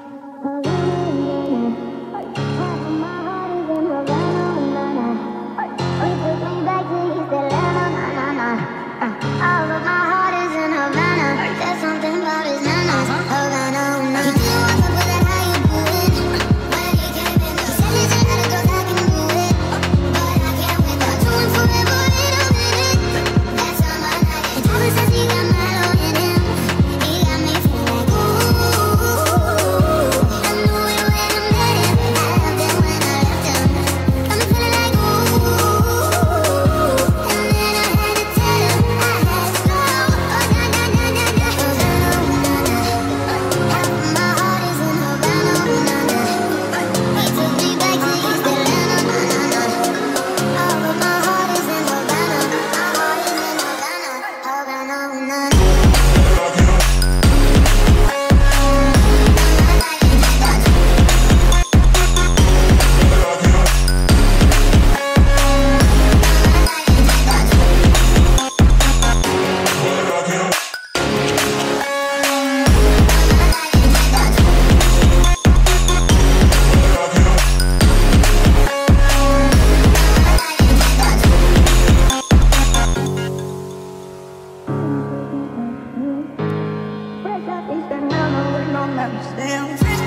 Oh. Understand.